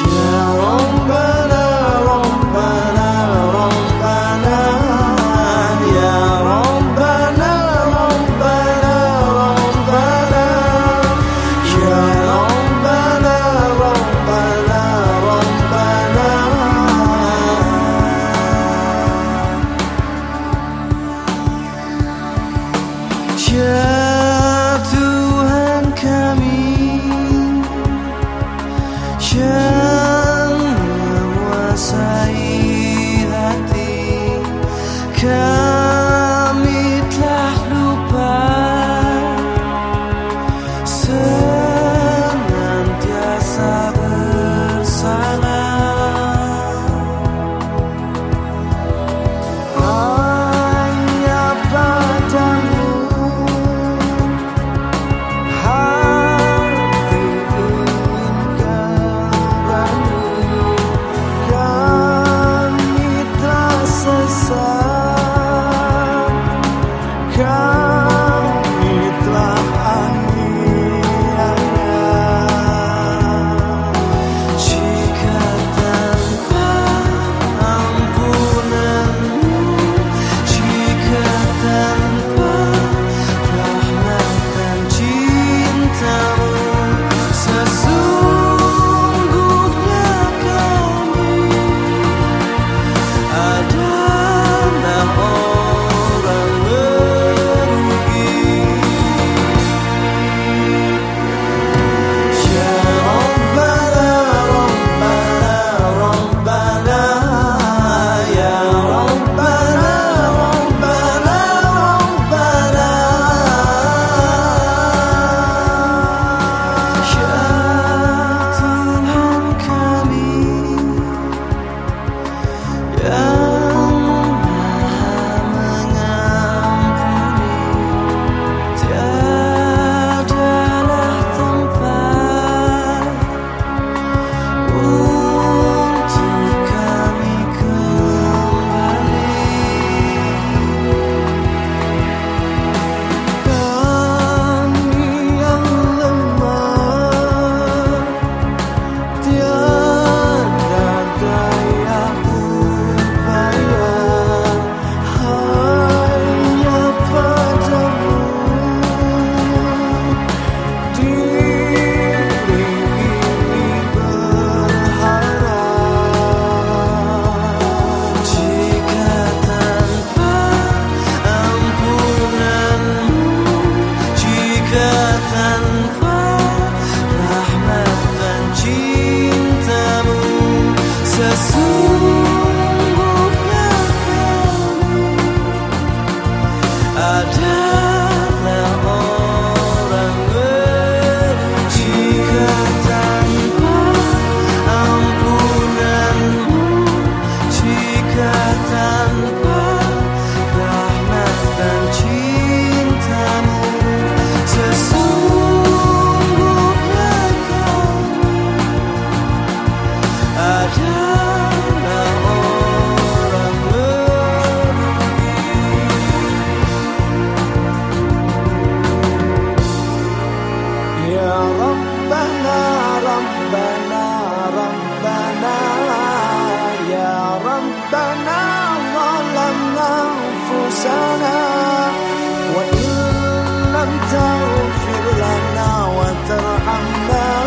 Yeah. Jesus. أنفسنا وإن لم تغفر لنا وترحمنا